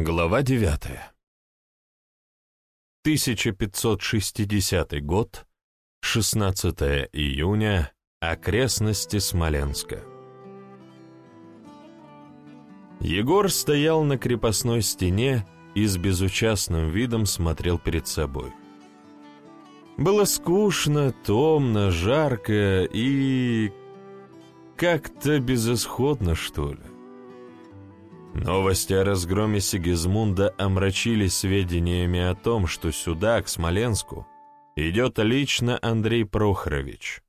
Глава 9. 1560 год, 16 июня, окрестности Смоленска. Егор стоял на крепостной стене и с безучастным видом смотрел перед собой. Было скучно, томно, жарко и... как-то безысходно, что ли. Новости о разгроме Сигизмунда омрачили сведениями о том, что сюда, к Смоленску, идет лично Андрей Прохорович.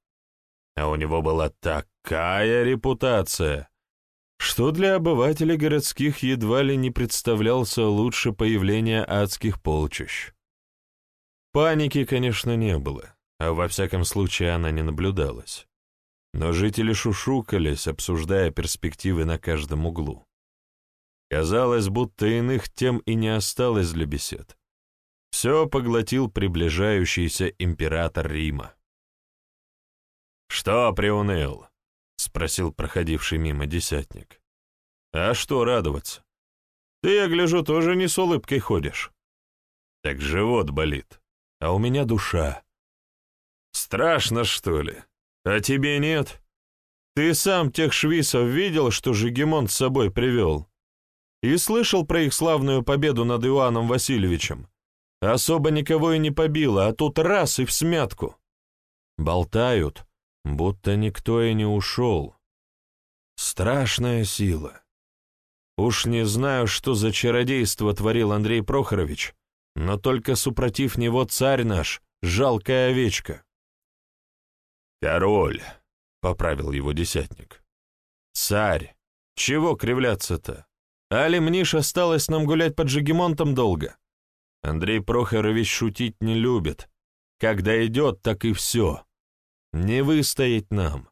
А у него была такая репутация, что для обывателей городских едва ли не представлялся лучше появления адских полчищ. Паники, конечно, не было, а во всяком случае она не наблюдалась. Но жители шушукались, обсуждая перспективы на каждом углу. Казалось, будто иных тем и не осталось для бесед. Все поглотил приближающийся император Рима. «Что приуныл?» — спросил проходивший мимо десятник. «А что радоваться? Ты, я гляжу, тоже не с улыбкой ходишь. Так живот болит, а у меня душа. Страшно, что ли? А тебе нет? Ты сам тех швисов видел, что Жигемон с собой привел?» И слышал про их славную победу над Иоанном Васильевичем. Особо никого и не побило, а тут раз и в смятку. Болтают, будто никто и не ушел. Страшная сила. Уж не знаю, что за чародейство творил Андрей Прохорович, но только супротив него царь наш, жалкая овечка. «Король», — поправил его десятник. «Царь, чего кривляться-то? Али Мниш осталось нам гулять под Жигемонтом долго. Андрей Прохорович шутить не любит. Когда идет, так и все. Не выстоять нам.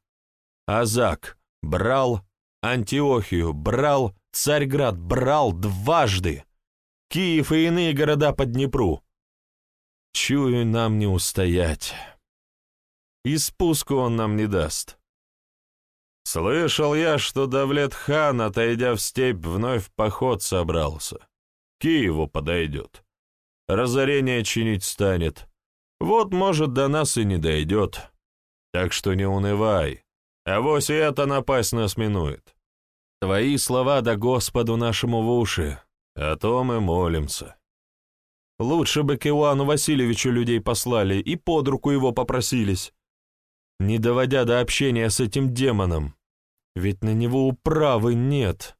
Азак брал, Антиохию брал, Царьград брал дважды. Киев и иные города под Днепру. Чую, нам не устоять. И спуску он нам не даст. Слышал я, что Давлет-хан, отойдя в степь, вновь поход собрался. Киеву подойдет. Разорение чинить станет. Вот, может, до нас и не дойдет. Так что не унывай. А вось и это напасть нас минует. Твои слова да Господу нашему в уши, о том и молимся. Лучше бы к Иоанну Васильевичу людей послали и под руку его попросились, не доводя до общения с этим демоном. Ведь на него управы нет.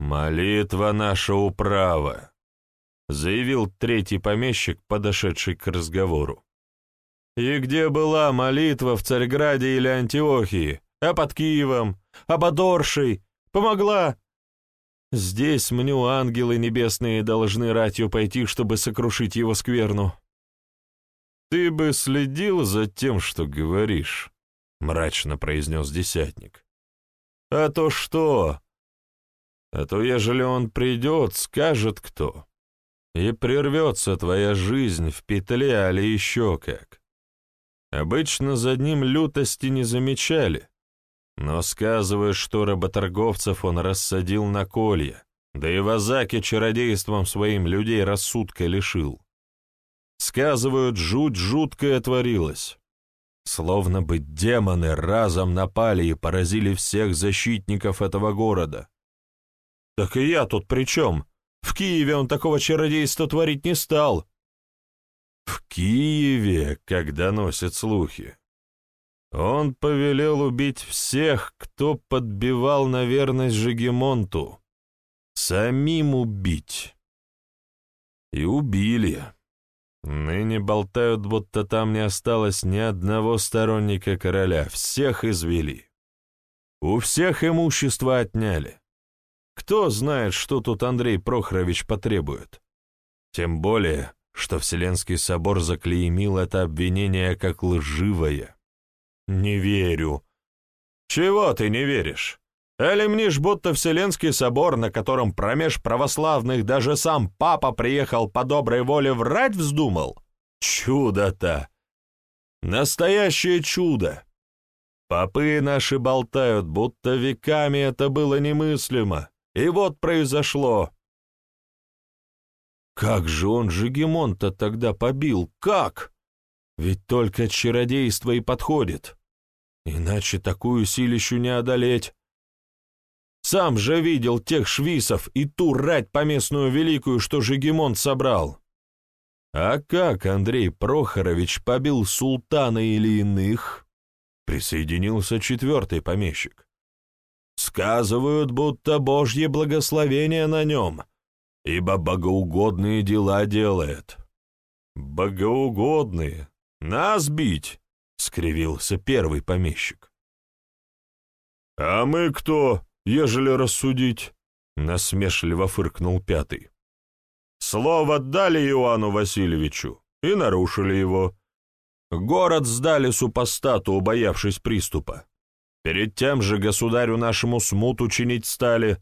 «Молитва наша управа», — заявил третий помещик, подошедший к разговору. «И где была молитва в Царьграде или Антиохии? А под Киевом? А под Оршей? Помогла?» «Здесь мню ангелы небесные должны ратью пойти, чтобы сокрушить его скверну». «Ты бы следил за тем, что говоришь», — мрачно произнес десятник. А то что? А то, ежели он придет, скажет кто, и прервется твоя жизнь в петле, али еще как. Обычно за ним лютости не замечали, но сказывают, что работорговцев он рассадил на колья, да и в Азаке чародейством своим людей рассудка лишил. Сказывают, жуть жуткая творилась. Словно бы демоны разом напали и поразили всех защитников этого города. Так и я тут при чем? В Киеве он такого чародейства творить не стал. В Киеве, когда носят слухи. Он повелел убить всех, кто подбивал на верность Жегемонту. Самим убить. И убили. Ныне болтают, будто там не осталось ни одного сторонника короля, всех извели. У всех имущество отняли. Кто знает, что тут Андрей Прохорович потребует? Тем более, что Вселенский собор заклеймил это обвинение как лживое. Не верю. Чего ты не веришь? Или мнишь, будто Вселенский собор, на котором промеж православных даже сам папа приехал по доброй воле врать вздумал? Чудо-то! Настоящее чудо! Попы наши болтают, будто веками это было немыслимо. И вот произошло. Как же он Жигемонта тогда побил? Как? Ведь только чародейство и подходит. Иначе такую силищу не одолеть. Сам же видел тех швисов и ту рать поместную великую, что Жигемонт собрал. А как Андрей Прохорович побил султана или иных? Присоединился четвертый помещик. Сказывают, будто Божье благословение на нем, ибо богоугодные дела делает. Богоугодные? Нас бить? — скривился первый помещик. «А мы кто, ежели рассудить?» — насмешливо фыркнул пятый. «Слово дали Иоанну Васильевичу и нарушили его. Город сдали супостату, убоявшись приступа. Перед тем же государю нашему смуту чинить стали,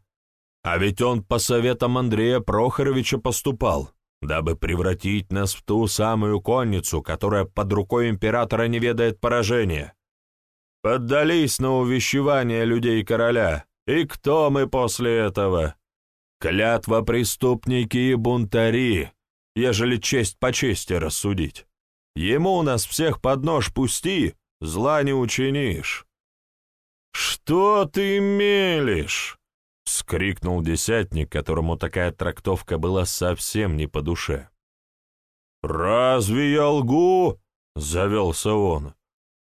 а ведь он по советам Андрея Прохоровича поступал, дабы превратить нас в ту самую конницу, которая под рукой императора не ведает поражения. Поддались на увещевание людей короля, и кто мы после этого? Клятва преступники и бунтари, ежели честь по чести рассудить. Ему нас всех под нож пусти, зла не учинишь. «Что ты мелешь?» — вскрикнул десятник, которому такая трактовка была совсем не по душе. «Разве я лгу?» — завелся он.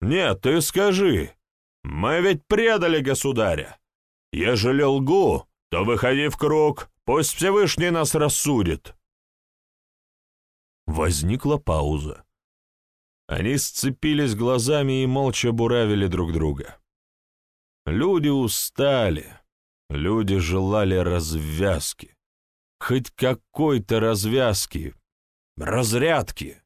«Нет, ты скажи. Мы ведь предали государя. Ежели лгу, то выходи в круг, пусть Всевышний нас рассудит». Возникла пауза. Они сцепились глазами и молча буравили друг друга. Люди устали, люди желали развязки, хоть какой-то развязки, разрядки.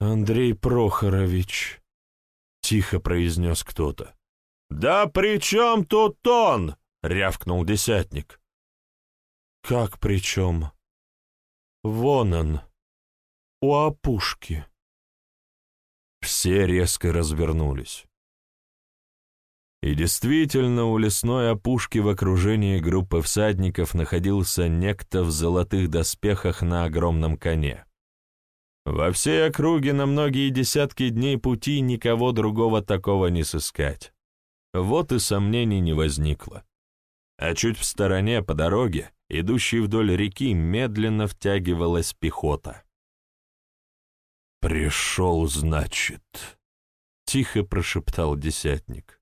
«Андрей Прохорович», — тихо произнес кто-то. «Да при чем тут он?» — рявкнул десятник. «Как при чем?» «Вон он, у опушки». Все резко развернулись. И действительно, у лесной опушки в окружении группы всадников находился некто в золотых доспехах на огромном коне. Во всей округе на многие десятки дней пути никого другого такого не сыскать. Вот и сомнений не возникло. А чуть в стороне, по дороге, идущей вдоль реки, медленно втягивалась пехота. «Пришел, значит», — тихо прошептал десятник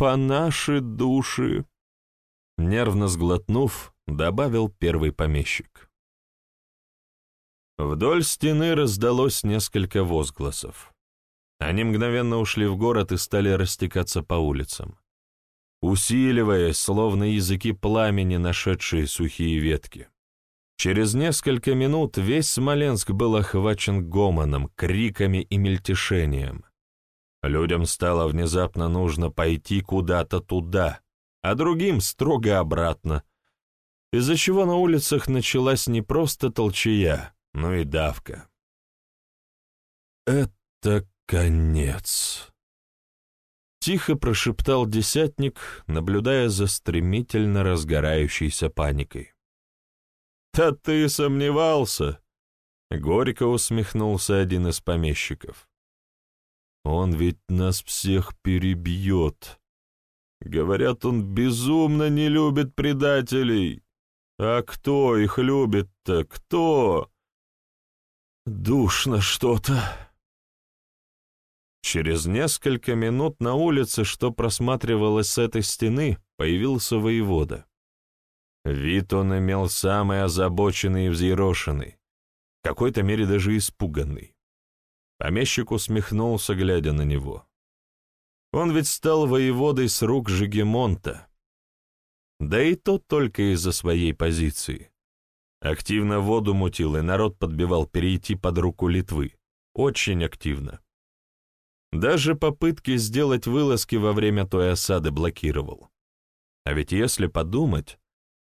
по наши души!» Нервно сглотнув, добавил первый помещик. Вдоль стены раздалось несколько возгласов. Они мгновенно ушли в город и стали растекаться по улицам. Усиливаясь, словно языки пламени, нашедшие сухие ветки. Через несколько минут весь Смоленск был охвачен гомоном, криками и мельтешением. Людям стало внезапно нужно пойти куда-то туда, а другим строго обратно, из-за чего на улицах началась не просто толчая, но и давка. «Это конец», — тихо прошептал десятник, наблюдая за стремительно разгорающейся паникой. «Да ты сомневался!» — горько усмехнулся один из помещиков. Он ведь нас всех перебьет. Говорят, он безумно не любит предателей. А кто их любит-то? Кто? Душно что-то. Через несколько минут на улице, что просматривалось с этой стены, появился воевода. Вид он имел самый озабоченный и взъерошенный, в какой-то мере даже испуганный. Помещик усмехнулся, глядя на него. Он ведь стал воеводой с рук Жигемонта. Да и то только из-за своей позиции. Активно воду мутил, и народ подбивал перейти под руку Литвы. Очень активно. Даже попытки сделать вылазки во время той осады блокировал. А ведь если подумать,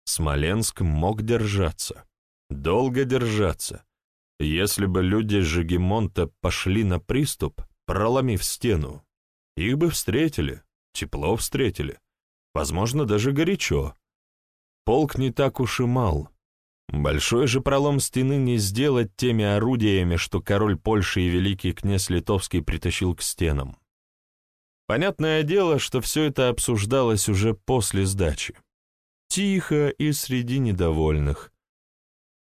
Смоленск мог держаться. Долго держаться. Если бы люди Жигемонта пошли на приступ, проломив стену, их бы встретили, тепло встретили, возможно, даже горячо. Полк не так уж и мал, Большой же пролом стены не сделать теми орудиями, что король Польши и великий князь Литовский притащил к стенам. Понятное дело, что все это обсуждалось уже после сдачи. Тихо и среди недовольных.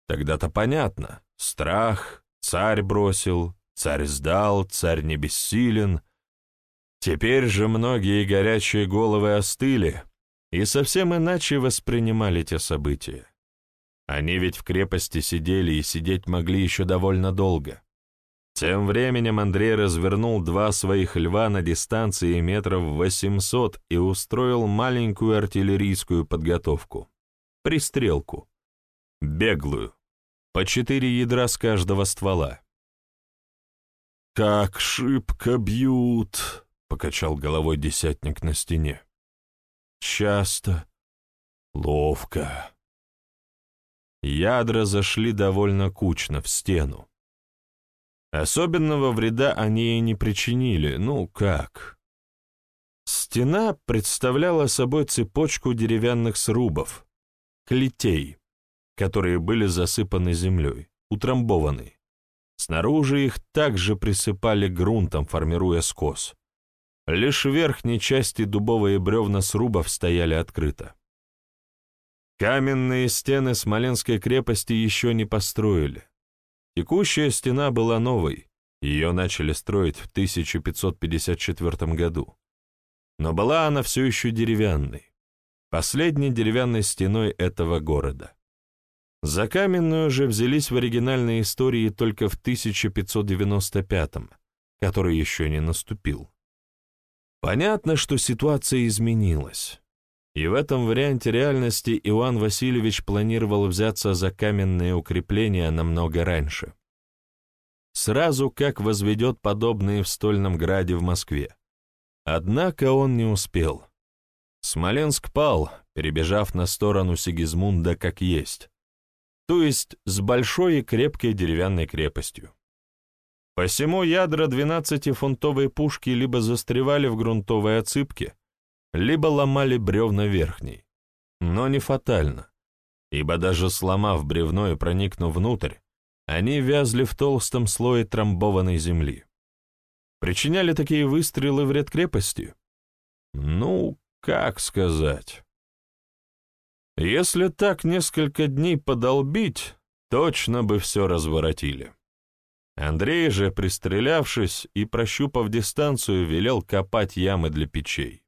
Тогда-то понятно. Страх, царь бросил, царь сдал, царь не бессилен. Теперь же многие горячие головы остыли и совсем иначе воспринимали те события. Они ведь в крепости сидели и сидеть могли еще довольно долго. Тем временем Андрей развернул два своих льва на дистанции метров 800 и устроил маленькую артиллерийскую подготовку. Пристрелку. Беглую. По четыре ядра с каждого ствола. «Как шибко бьют!» — покачал головой десятник на стене. «Часто. Ловко». Ядра зашли довольно кучно в стену. Особенного вреда они и не причинили, ну как. Стена представляла собой цепочку деревянных срубов, клетей, которые были засыпаны землей, утрамбованы. Снаружи их также присыпали грунтом, формируя скос. Лишь в верхней части дубовые бревна срубов стояли открыто. Каменные стены Смоленской крепости еще не построили. Текущая стена была новой, ее начали строить в 1554 году. Но была она все еще деревянной, последней деревянной стеной этого города. За каменную же взялись в оригинальной истории только в 1595 который еще не наступил. Понятно, что ситуация изменилась. И в этом варианте реальности Иоанн Васильевич планировал взяться за каменные укрепления намного раньше. Сразу как возведет подобные в Стольном Граде в Москве. Однако он не успел. Смоленск пал, перебежав на сторону Сигизмунда как есть, то есть с большой и крепкой деревянной крепостью. Посему ядра 12-фунтовой пушки либо застревали в грунтовой отсыпке, либо ломали бревна верхней. Но не фатально, ибо даже сломав бревно и проникнув внутрь, они вязли в толстом слое трамбованной земли. Причиняли такие выстрелы вред крепости? Ну, как сказать? Если так несколько дней подолбить, точно бы все разворотили. Андрей же, пристрелявшись и прощупав дистанцию, велел копать ямы для печей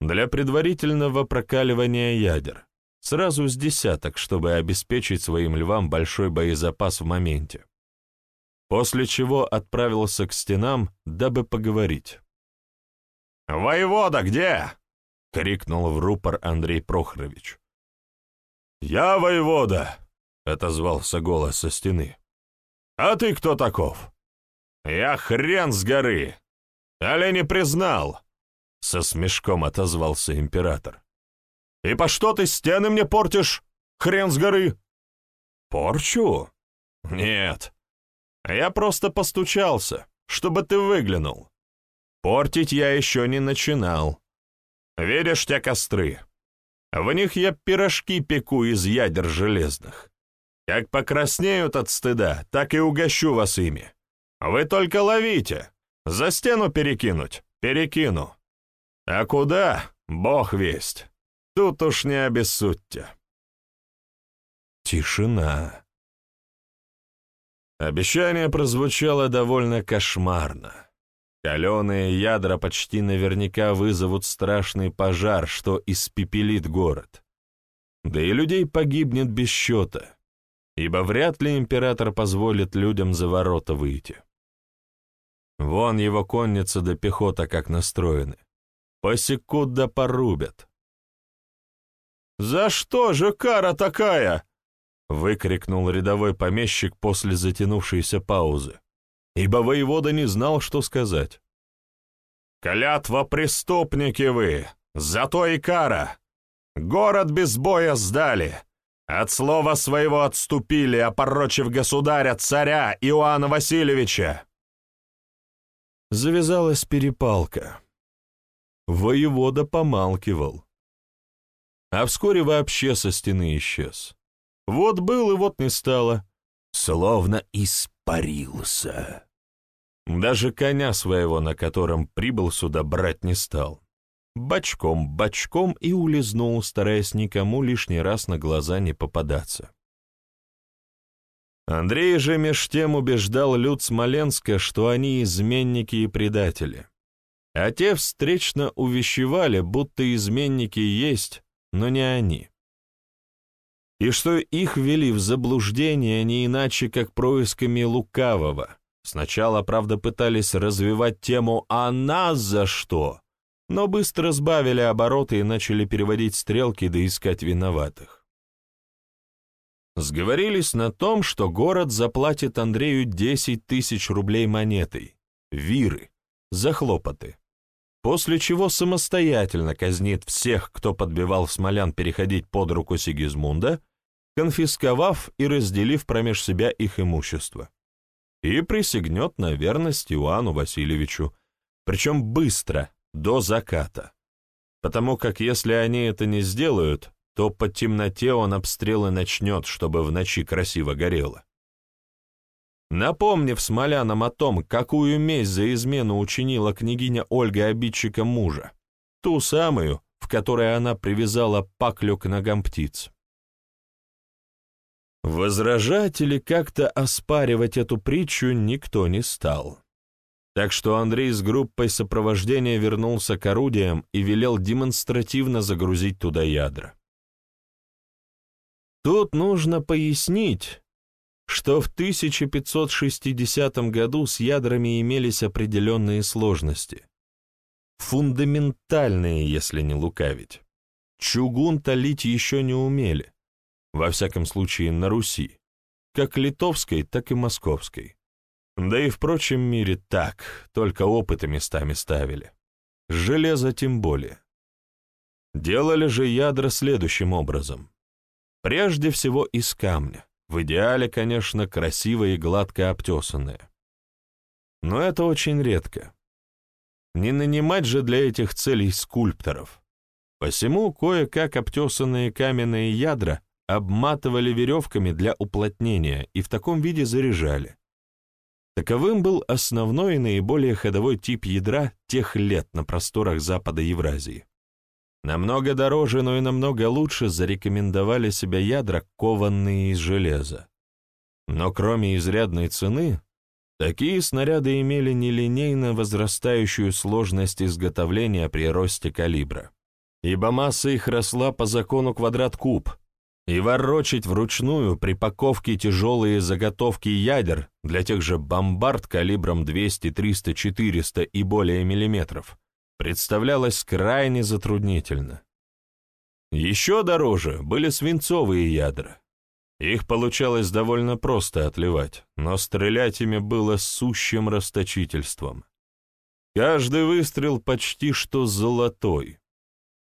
для предварительного прокаливания ядер, сразу с десяток, чтобы обеспечить своим львам большой боезапас в моменте. После чего отправился к стенам, дабы поговорить. «Воевода где?» — крикнул в рупор Андрей Прохорович. «Я воевода!» — отозвался голос со стены. «А ты кто таков?» «Я хрен с горы! Али не признал!» — со смешком отозвался император. «И по что ты стены мне портишь, хрен с горы?» «Порчу? Нет. Я просто постучался, чтобы ты выглянул. Портить я еще не начинал. Видишь те костры? В них я пирожки пеку из ядер железных. Как покраснеют от стыда, так и угощу вас ими. Вы только ловите. За стену перекинуть? Перекину. А куда? Бог весть. Тут уж не обессудьте. Тишина. Обещание прозвучало довольно кошмарно. Каленые ядра почти наверняка вызовут страшный пожар, что испепелит город. Да и людей погибнет без счета, ибо вряд ли император позволит людям за ворота выйти. Вон его конница да пехота как настроены. Посекут да порубят. «За что же кара такая?» — выкрикнул рядовой помещик после затянувшейся паузы, ибо воевода не знал, что сказать. «Клятва преступники вы! Зато и кара! Город без боя сдали!» От слова своего отступили, опорочив государя, царя Иоанна Васильевича. Завязалась перепалка. Воевода помалкивал. А вскоре вообще со стены исчез. Вот был и вот не стало. Словно испарился. Даже коня своего, на котором прибыл сюда, брать не стал. Бочком, бочком и улизнул, стараясь никому лишний раз на глаза не попадаться. Андрей же меж тем убеждал люд Смоленска, что они изменники и предатели. А те встречно увещевали, будто изменники есть, но не они. И что их ввели в заблуждение не иначе, как происками лукавого. Сначала, правда, пытались развивать тему «А нас за что?», но быстро сбавили обороты и начали переводить стрелки да искать виноватых. Сговорились на том, что город заплатит Андрею 10 тысяч рублей монетой, виры, за хлопоты, после чего самостоятельно казнит всех, кто подбивал смолян переходить под руку Сигизмунда, конфисковав и разделив промеж себя их имущество, и присягнет на верность Иоанну Васильевичу, причем быстро, до заката, потому как если они это не сделают, то по темноте он обстрелы начнет, чтобы в ночи красиво горело. Напомнив смолянам о том, какую месть за измену учинила княгиня Ольга обидчика мужа, ту самую, в которой она привязала паклю к ногам птиц. Возражать или как-то оспаривать эту притчу никто не стал. Так что Андрей с группой сопровождения вернулся к орудиям и велел демонстративно загрузить туда ядра. Тут нужно пояснить, что в 1560 году с ядрами имелись определенные сложности. Фундаментальные, если не лукавить. Чугун толить еще не умели, во всяком случае на Руси, как литовской, так и московской. Да и в прочем мире так, только опыты местами ставили. Железо тем более. Делали же ядра следующим образом. Прежде всего из камня, в идеале, конечно, красивое и гладко обтесанное. Но это очень редко. Не нанимать же для этих целей скульпторов. Посему кое-как обтесанные каменные ядра обматывали веревками для уплотнения и в таком виде заряжали. Таковым был основной и наиболее ходовой тип ядра тех лет на просторах Запада Евразии. Намного дороже, но и намного лучше зарекомендовали себя ядра, кованные из железа. Но кроме изрядной цены, такие снаряды имели нелинейно возрастающую сложность изготовления при росте калибра, ибо масса их росла по закону квадрат-куб, и ворочить вручную при паковке тяжелые заготовки ядер для тех же бомбард калибром 200, 300, 400 и более миллиметров представлялось крайне затруднительно. Еще дороже были свинцовые ядра. Их получалось довольно просто отливать, но стрелять ими было сущим расточительством. Каждый выстрел почти что золотой.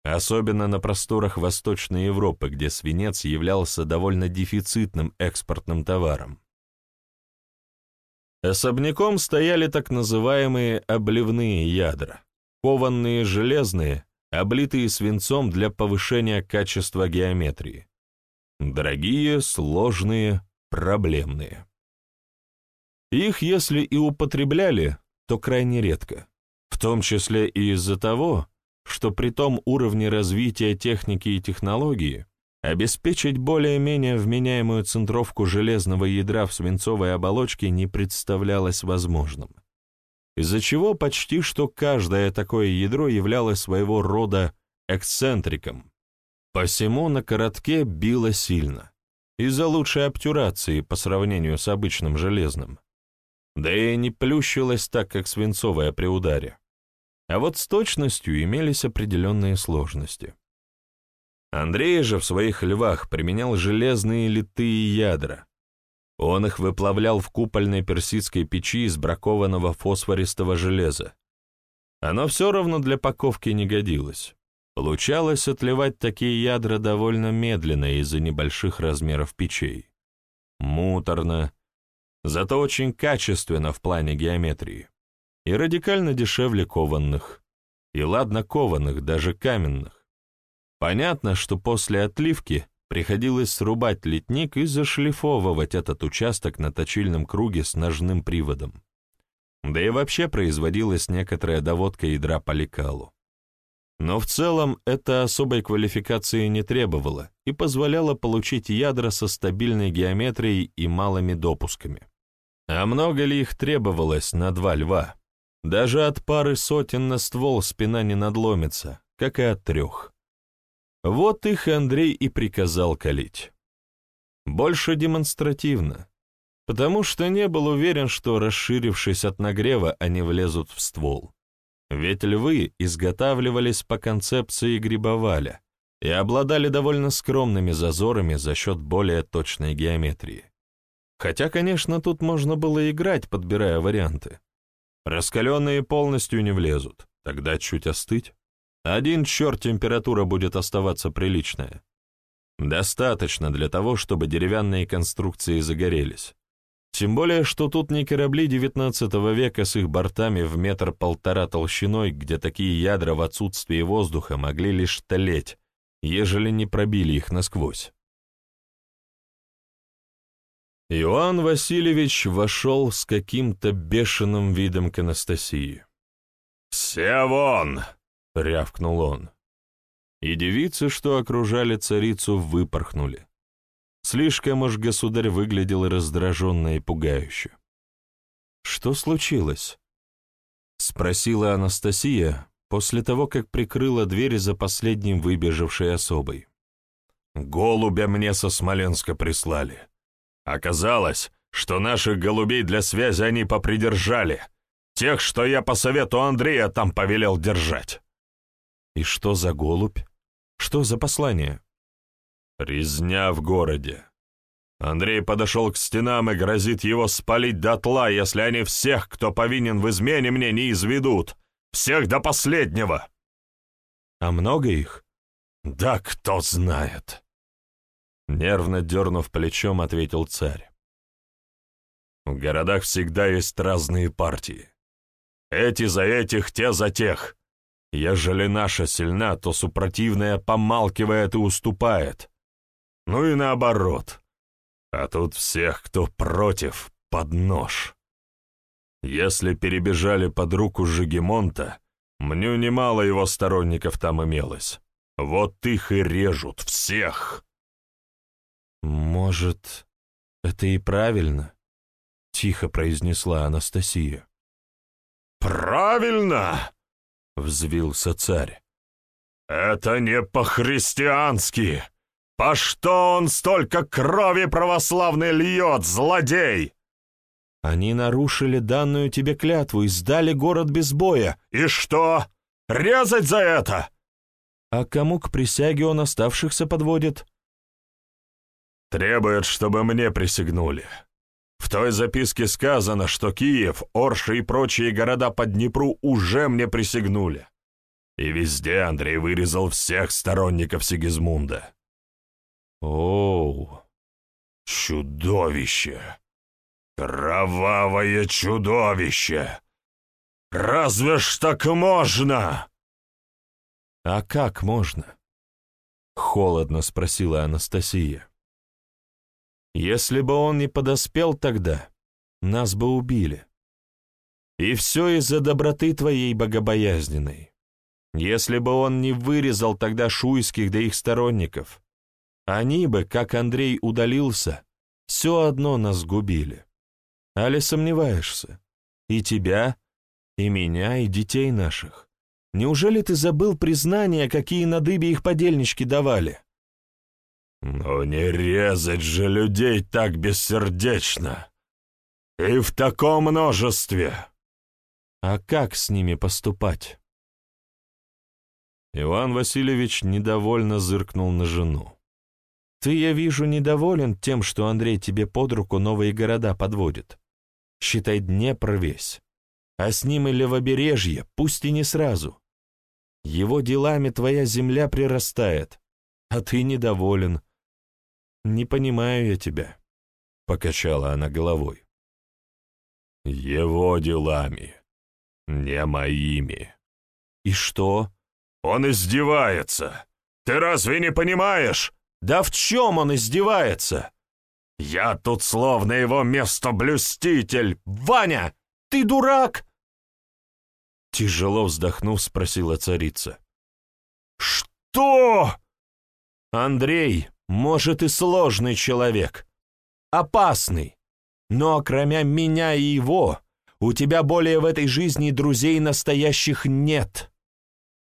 Особенно на просторах Восточной Европы, где свинец являлся довольно дефицитным экспортным товаром. Особняком стояли так называемые обливные ядра кованные железные, облитые свинцом для повышения качества геометрии. Дорогие, сложные, проблемные. Их, если и употребляли, то крайне редко, в том числе и из-за того, что при том уровне развития техники и технологии обеспечить более-менее вменяемую центровку железного ядра в свинцовой оболочке не представлялось возможным из-за чего почти что каждое такое ядро являлось своего рода эксцентриком. Посему на коротке било сильно, из-за лучшей обтюрации по сравнению с обычным железным. Да и не плющилось так, как свинцовое при ударе. А вот с точностью имелись определенные сложности. Андрей же в своих львах применял железные литые ядра, он их выплавлял в купольной персидской печи из бракованного фосфористого железа. Оно все равно для паковки не годилось. Получалось отливать такие ядра довольно медленно из-за небольших размеров печей. Муторно, зато очень качественно в плане геометрии. И радикально дешевле кованных. И ладно кованых, даже каменных. Понятно, что после отливки приходилось срубать литник и зашлифовывать этот участок на точильном круге с ножным приводом. Да и вообще производилась некоторая доводка ядра по лекалу. Но в целом это особой квалификации не требовало и позволяло получить ядра со стабильной геометрией и малыми допусками. А много ли их требовалось на два льва? Даже от пары сотен на ствол спина не надломится, как и от трех. Вот их Андрей и приказал калить. Больше демонстративно, потому что не был уверен, что, расширившись от нагрева, они влезут в ствол. Ведь львы изготавливались по концепции грибоваля и обладали довольно скромными зазорами за счет более точной геометрии. Хотя, конечно, тут можно было играть, подбирая варианты. Раскаленные полностью не влезут, тогда чуть остыть. Один черт температура будет оставаться приличная. Достаточно для того, чтобы деревянные конструкции загорелись. Тем более, что тут не корабли XIX века с их бортами в метр-полтора толщиной, где такие ядра в отсутствии воздуха могли лишь толеть, ежели не пробили их насквозь. Иоанн Васильевич вошел с каким-то бешеным видом к Анастасии. «Все вон!» — рявкнул он. И девицы, что окружали царицу, выпорхнули. Слишком уж государь выглядел раздраженно и пугающе. «Что случилось?» — спросила Анастасия после того, как прикрыла дверь за последним выбежавшей особой. «Голубя мне со Смоленска прислали. Оказалось, что наших голубей для связи они попридержали, тех, что я по совету Андрея там повелел держать». «И что за голубь? Что за послание?» Резня в городе. Андрей подошел к стенам и грозит его спалить дотла, если они всех, кто повинен в измене мне, не изведут. Всех до последнего. А много их? Да кто знает. Нервно дернув плечом, ответил царь. В городах всегда есть разные партии. Эти за этих, те за тех. Ежели наша сильна, то супротивная помалкивает и уступает. Ну и наоборот. А тут всех, кто против, под нож. Если перебежали под руку Жигемонта, мне немало его сторонников там имелось. Вот их и режут, всех. «Может, это и правильно?» — тихо произнесла Анастасия. «Правильно!» — взвился царь. «Это не по-христиански!» «По что он столько крови православной льет, злодей?» «Они нарушили данную тебе клятву и сдали город без боя». «И что? Резать за это?» «А кому к присяге он оставшихся подводит?» «Требует, чтобы мне присягнули. В той записке сказано, что Киев, Орша и прочие города по Днепру уже мне присягнули. И везде Андрей вырезал всех сторонников Сигизмунда. Оу, чудовище! Кровавое чудовище! Разве ж так можно? А как можно? Холодно спросила Анастасия. Если бы он не подоспел тогда, нас бы убили. И все из-за доброты твоей богобоязненной. Если бы он не вырезал тогда шуйских да их сторонников, они бы, как Андрей удалился, все одно нас губили. Али сомневаешься? И тебя, и меня, и детей наших. Неужели ты забыл признания, какие на дыбе их подельнички давали? Но не резать же людей так бессердечно. И в таком множестве. А как с ними поступать? Иван Васильевич недовольно зыркнул на жену. Ты, я вижу, недоволен тем, что Андрей тебе под руку новые города подводит. Считай Днепр весь. А с ним и левобережье, пусть и не сразу. Его делами твоя земля прирастает, а ты недоволен. Не понимаю я тебя, — покачала она головой. Его делами, не моими. И что? Он издевается. Ты разве не понимаешь? Да в чем он издевается? Я тут словно его место-блюститель. Ваня, ты дурак? Тяжело вздохнув, спросила царица. Что? Андрей, может, и сложный человек. Опасный. Но кроме меня и его, у тебя более в этой жизни друзей настоящих нет.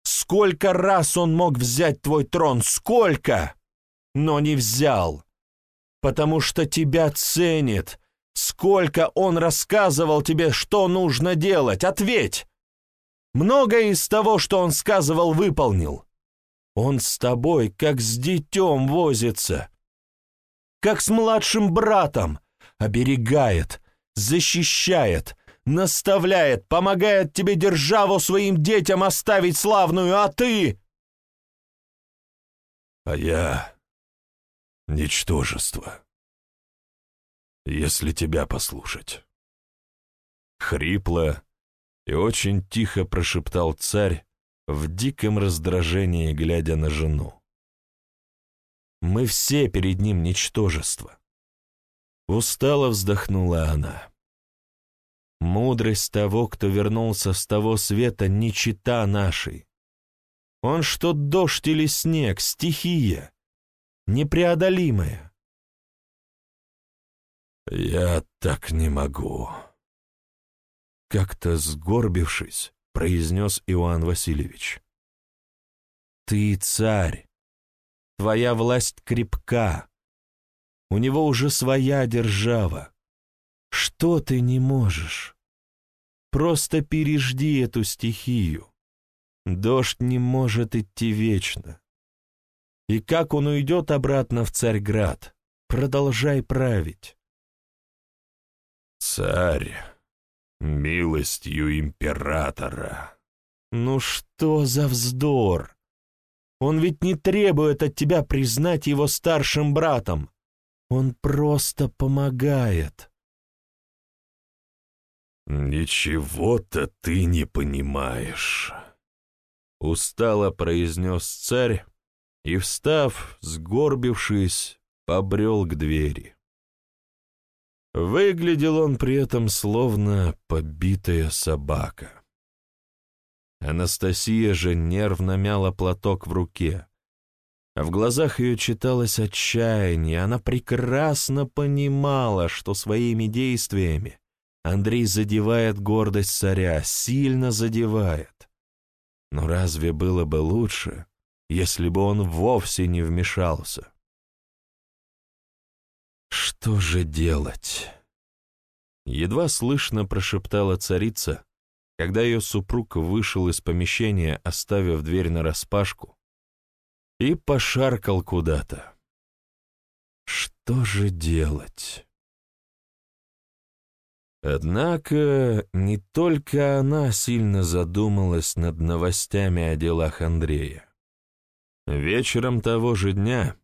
Сколько раз он мог взять твой трон? Сколько? Но не взял. Потому что тебя ценит. Сколько он рассказывал тебе, что нужно делать? Ответь! Многое из того, что он сказывал, выполнил. Он с тобой, как с детем, возится. Как с младшим братом. Оберегает, защищает, наставляет, помогает тебе державу своим детям оставить славную, а ты... А я — ничтожество, если тебя послушать. Хрипло и очень тихо прошептал царь, в диком раздражении глядя на жену. Мы все перед ним ничтожество. Устало вздохнула она. Мудрость того, кто вернулся с того света, не чита нашей. Он что дождь или снег, стихия, непреодолимая. «Я так не могу», — как-то сгорбившись, произнес Иоанн Васильевич. «Ты царь, твоя власть крепка, у него уже своя держава. Что ты не можешь? Просто пережди эту стихию. Дождь не может идти вечно. И как он уйдет обратно в Царьград, продолжай править. Царь, милостью императора. Ну что за вздор? Он ведь не требует от тебя признать его старшим братом. Он просто помогает. «Ничего-то ты не понимаешь», — устало произнес царь и, встав, сгорбившись, побрел к двери. Выглядел он при этом словно побитая собака. Анастасия же нервно мяла платок в руке, в глазах ее читалось отчаяние, она прекрасно понимала, что своими действиями Андрей задевает гордость царя, сильно задевает. Но разве было бы лучше, если бы он вовсе не вмешался? «Что же делать?» Едва слышно прошептала царица, когда ее супруг вышел из помещения, оставив дверь нараспашку, и пошаркал куда-то. Что же делать? Однако не только она сильно задумалась над новостями о делах Андрея. Вечером того же дня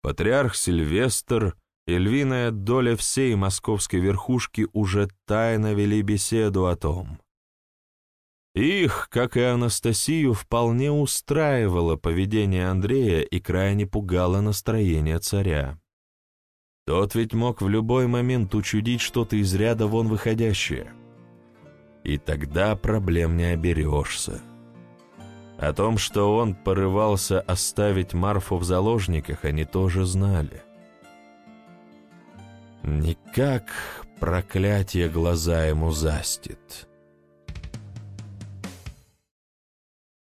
патриарх Сильвестр и львиная доля всей московской верхушки уже тайно вели беседу о том, их, как и Анастасию, вполне устраивало поведение Андрея и крайне пугало настроение царя. Тот ведь мог в любой момент учудить что-то из ряда вон выходящее. И тогда проблем не оберешься. О том, что он порывался оставить Марфу в заложниках, они тоже знали. Никак проклятие глаза ему застит.